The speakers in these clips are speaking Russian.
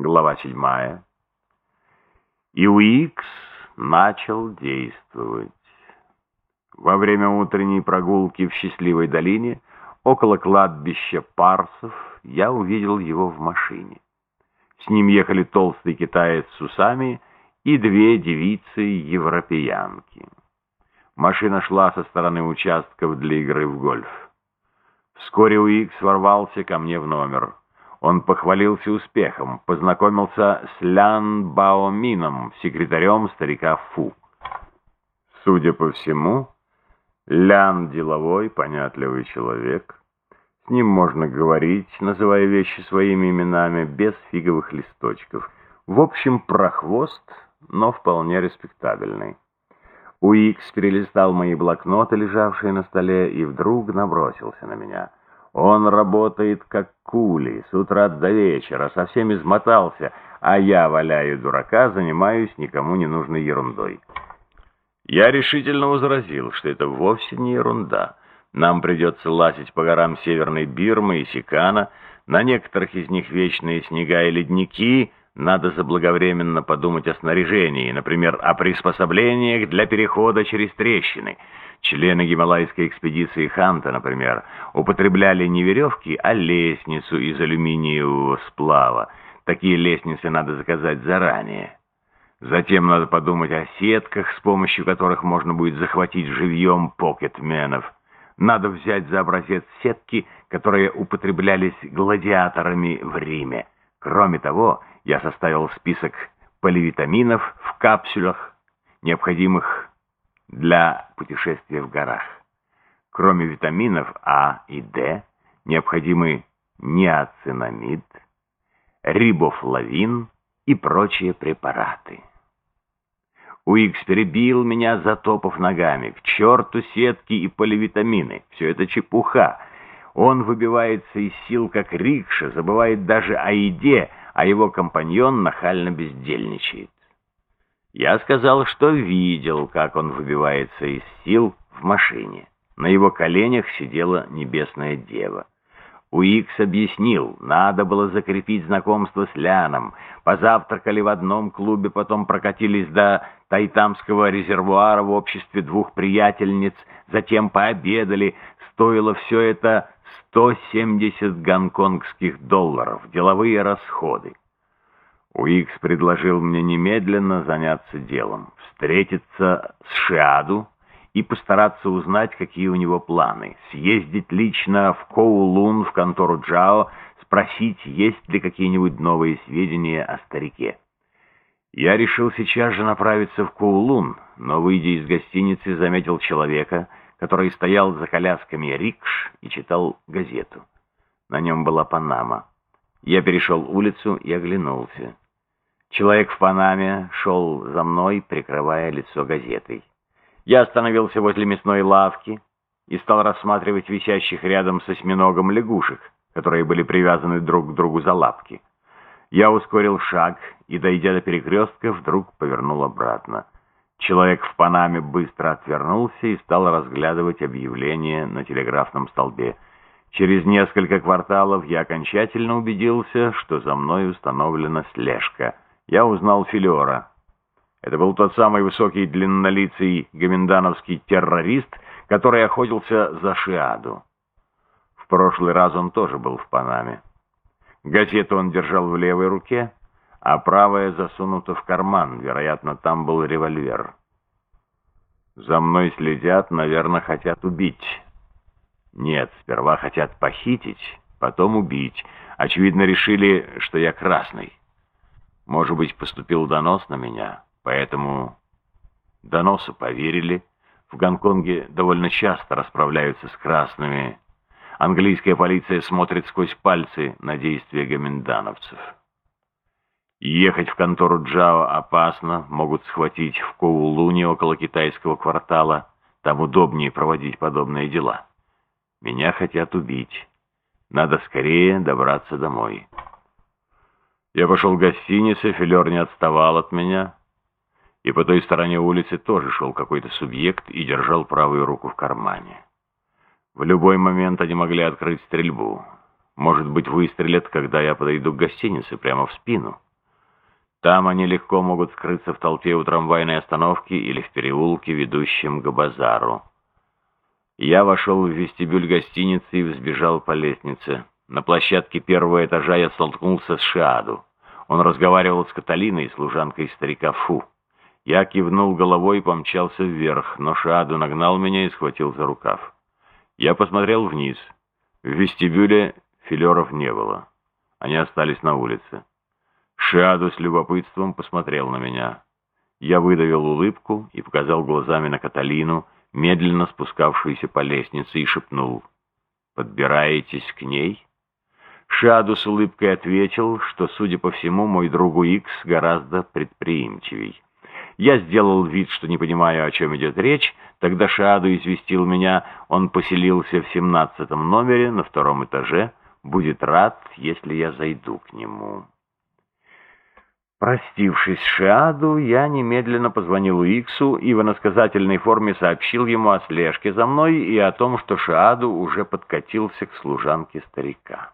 Глава седьмая. И Уикс начал действовать. Во время утренней прогулки в счастливой долине, около кладбища Парсов, я увидел его в машине. С ним ехали толстый китаец с усами и две девицы-европеянки. Машина шла со стороны участков для игры в гольф. Вскоре Уикс ворвался ко мне в номер. Он похвалился успехом, познакомился с Лян Баомином, секретарем старика Фу. Судя по всему, Лян деловой, понятливый человек. С ним можно говорить, называя вещи своими именами, без фиговых листочков. В общем, прохвост, но вполне респектабельный. Уикс перелистал мои блокноты, лежавшие на столе, и вдруг набросился на меня. Он работает как кули, с утра до вечера, совсем измотался, а я, валяю дурака, занимаюсь никому не нужной ерундой. Я решительно возразил, что это вовсе не ерунда. Нам придется лазить по горам Северной Бирмы и Сикана, на некоторых из них вечные снега и ледники — надо заблаговременно подумать о снаряжении, например, о приспособлениях для перехода через трещины. Члены гималайской экспедиции Ханта, например, употребляли не веревки, а лестницу из алюминиевого сплава. Такие лестницы надо заказать заранее. Затем надо подумать о сетках, с помощью которых можно будет захватить живьем покетменов. Надо взять за образец сетки, которые употреблялись гладиаторами в Риме. Кроме того, я составил список поливитаминов в капсулях, необходимых для путешествия в горах. Кроме витаминов А и Д, необходимы неоцинамид, рибофлавин и прочие препараты. Уикс перебил меня, затопав ногами. К черту сетки и поливитамины. Все это чепуха. Он выбивается из сил, как рикша, забывает даже о еде, а его компаньон нахально бездельничает. Я сказал, что видел, как он выбивается из сил в машине. На его коленях сидела небесная дева. Уикс объяснил, надо было закрепить знакомство с Ляном. Позавтракали в одном клубе, потом прокатились до Тайтамского резервуара в обществе двух приятельниц, затем пообедали. Стоило все это 170 гонконгских долларов, деловые расходы. Уикс предложил мне немедленно заняться делом, встретиться с Шиаду и постараться узнать, какие у него планы, съездить лично в Коулун, в контору Джао, спросить, есть ли какие-нибудь новые сведения о старике. Я решил сейчас же направиться в Коулун, но, выйдя из гостиницы, заметил человека, который стоял за колясками рикш и читал газету. На нем была Панама. Я перешел улицу и оглянулся. Человек в Панаме шел за мной, прикрывая лицо газетой. Я остановился возле мясной лавки и стал рассматривать висящих рядом с осьминогом лягушек, которые были привязаны друг к другу за лапки. Я ускорил шаг и, дойдя до перекрестка, вдруг повернул обратно. Человек в Панаме быстро отвернулся и стал разглядывать объявление на телеграфном столбе. Через несколько кварталов я окончательно убедился, что за мной установлена слежка. Я узнал Филера. Это был тот самый высокий длиннолицый гоминдановский террорист, который охотился за Шиаду. В прошлый раз он тоже был в Панаме. Газету он держал в левой руке, а правая засунута в карман. Вероятно, там был револьвер. За мной следят, наверное, хотят убить. Нет, сперва хотят похитить, потом убить. Очевидно, решили, что я красный. Может быть, поступил донос на меня, поэтому доносу поверили. В Гонконге довольно часто расправляются с красными. Английская полиция смотрит сквозь пальцы на действия гоминдановцев. Ехать в контору Джао опасно, могут схватить в Коулуне около китайского квартала. Там удобнее проводить подобные дела. Меня хотят убить. Надо скорее добраться домой. Я пошел в гостиницу, филер не отставал от меня. И по той стороне улицы тоже шел какой-то субъект и держал правую руку в кармане. В любой момент они могли открыть стрельбу. Может быть, выстрелят, когда я подойду к гостинице, прямо в спину. Там они легко могут скрыться в толпе у трамвайной остановки или в переулке, ведущем к базару. Я вошел в вестибюль гостиницы и взбежал по лестнице. На площадке первого этажа я столкнулся с Шиаду. Он разговаривал с Каталиной, служанкой старика Фу. Я кивнул головой и помчался вверх, но Шиаду нагнал меня и схватил за рукав. Я посмотрел вниз. В вестибюле филеров не было. Они остались на улице. Шиаду с любопытством посмотрел на меня. Я выдавил улыбку и показал глазами на Каталину, медленно спускавшуюся по лестнице, и шепнул. «Подбираетесь к ней?» Шаду с улыбкой ответил, что, судя по всему, мой другу Икс гораздо предприимчивей. Я сделал вид, что не понимаю, о чем идет речь. Тогда Шаду известил меня, он поселился в семнадцатом номере на втором этаже. Будет рад, если я зайду к нему. Простившись Шиаду, я немедленно позвонил Уиксу и в иносказательной форме сообщил ему о слежке за мной и о том, что Шиаду уже подкатился к служанке старика.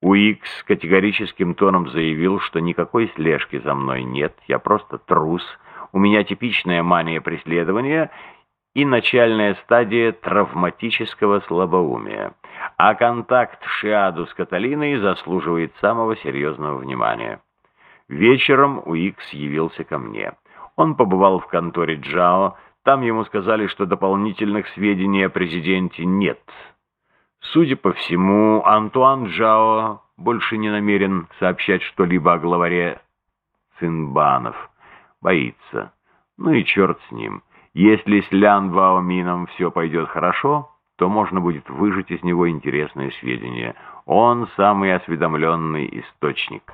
Уикс категорическим тоном заявил, что никакой слежки за мной нет, я просто трус, у меня типичная мания преследования и начальная стадия травматического слабоумия, а контакт Шиаду с Каталиной заслуживает самого серьезного внимания. Вечером Уикс явился ко мне. Он побывал в конторе Джао, там ему сказали, что дополнительных сведений о президенте нет. Судя по всему, Антуан Джао больше не намерен сообщать что-либо о главаре Цинбанов. Боится. Ну и черт с ним. Если с Лян Ваомином все пойдет хорошо, то можно будет выжать из него интересные сведения. Он самый осведомленный источник».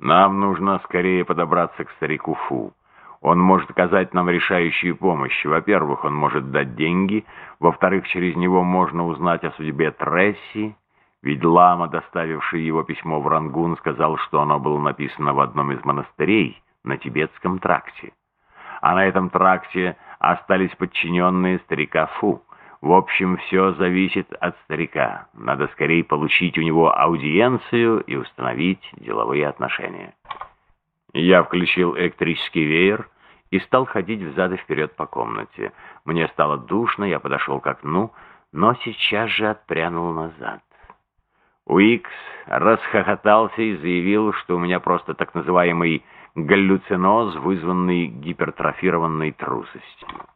Нам нужно скорее подобраться к старику Фу. Он может оказать нам решающую помощь. Во-первых, он может дать деньги. Во-вторых, через него можно узнать о судьбе Тресси. Ведь лама, доставивший его письмо в Рангун, сказал, что оно было написано в одном из монастырей на тибетском тракте. А на этом тракте остались подчиненные старика Фу. В общем, все зависит от старика. Надо скорее получить у него аудиенцию и установить деловые отношения. Я включил электрический веер и стал ходить взад и вперед по комнате. Мне стало душно, я подошел к окну, но сейчас же отпрянул назад. Уикс расхохотался и заявил, что у меня просто так называемый галлюциноз, вызванный гипертрофированной трусостью.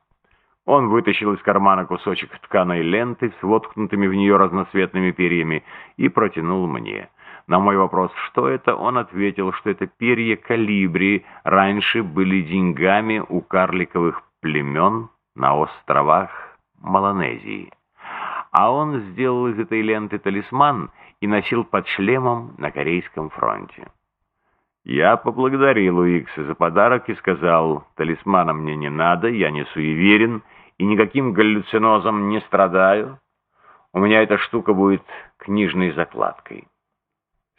Он вытащил из кармана кусочек тканой ленты с воткнутыми в нее разноцветными перьями и протянул мне. На мой вопрос, что это, он ответил, что это перья калибри раньше были деньгами у карликовых племен на островах Малонезии. А он сделал из этой ленты талисман и носил под шлемом на Корейском фронте. Я поблагодарил Уикса за подарок и сказал, талисмана мне не надо, я не суеверен, и никаким галлюцинозом не страдаю, у меня эта штука будет книжной закладкой.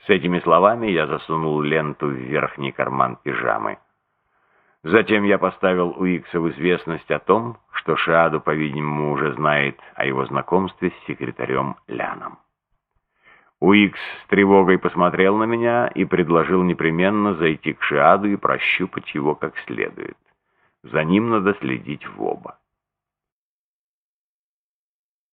С этими словами я засунул ленту в верхний карман пижамы. Затем я поставил Уикса в известность о том, что Шаду, по-видимому, уже знает о его знакомстве с секретарем Ляном. Уикс с тревогой посмотрел на меня и предложил непременно зайти к Шиаду и прощупать его как следует. За ним надо следить в оба.